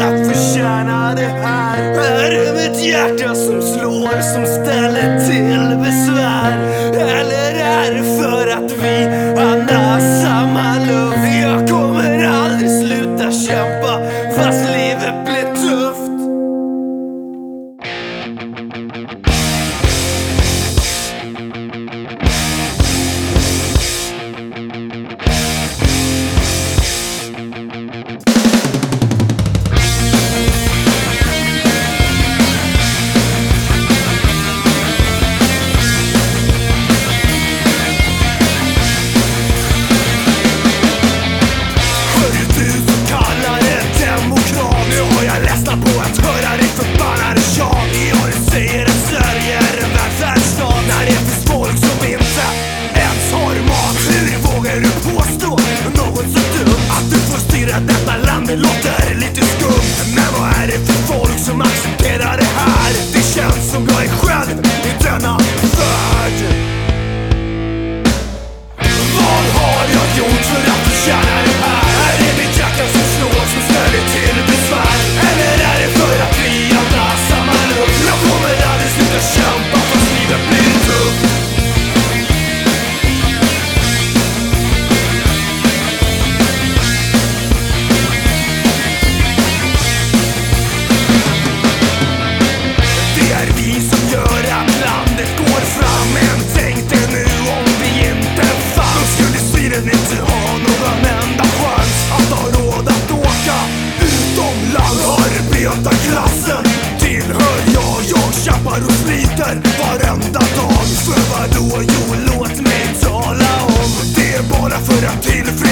att förtjäna det här. Här är mitt hjärta som slår, som ställer till att detta landet låter lite skumt. Men vad är det för folk som accepterar arbetarklassen tillhör jag. Jag kämpar och sliter varenda dag. För vadå? Jo, låt mig tala om det är bara för att tillfredsställa